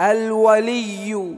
الولي